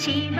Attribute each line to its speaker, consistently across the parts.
Speaker 1: शिव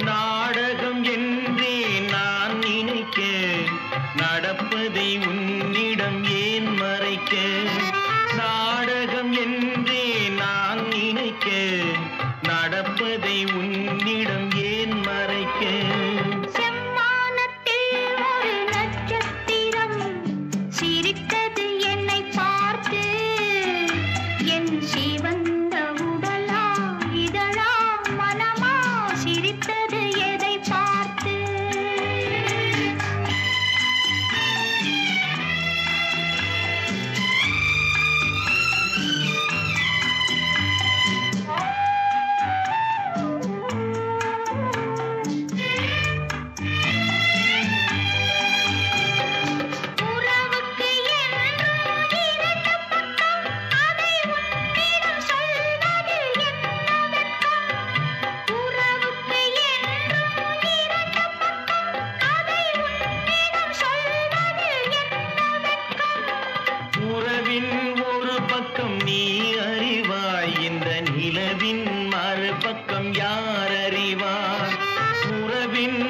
Speaker 2: நாடகம் என்றே நான் நினைக்க நடப்பதை உன்னிடம் ஏன் மறைக்க? நாடகம் என்றே நான் நினைக்க நடப்பதை இந்த நிலவின் மறுபக்கம் யார் அறிவார்? உறவின்